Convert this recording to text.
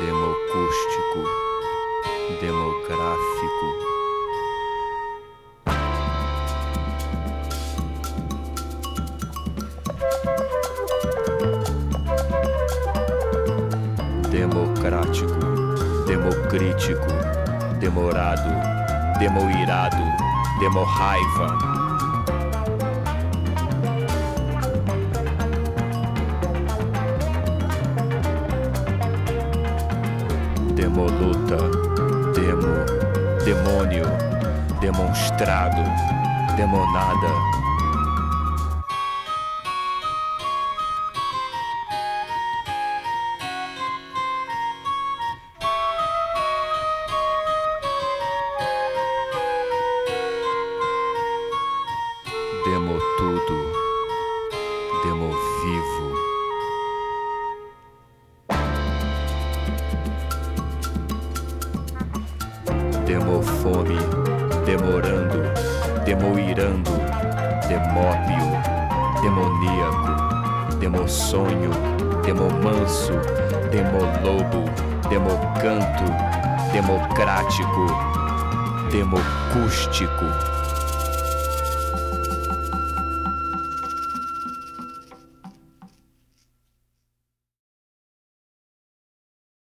democústico, demográfico. Democrático, democrítico, demorado, demoirado, demorraiva, Demoluta, demo, demônio, demonstrado, demonada. Demo tudo, demo vivo. Demo fome, demorando, demoirando, demóbio, demoníaco, demosonho, demomanso, demolobo, democanto, democrático, democústico.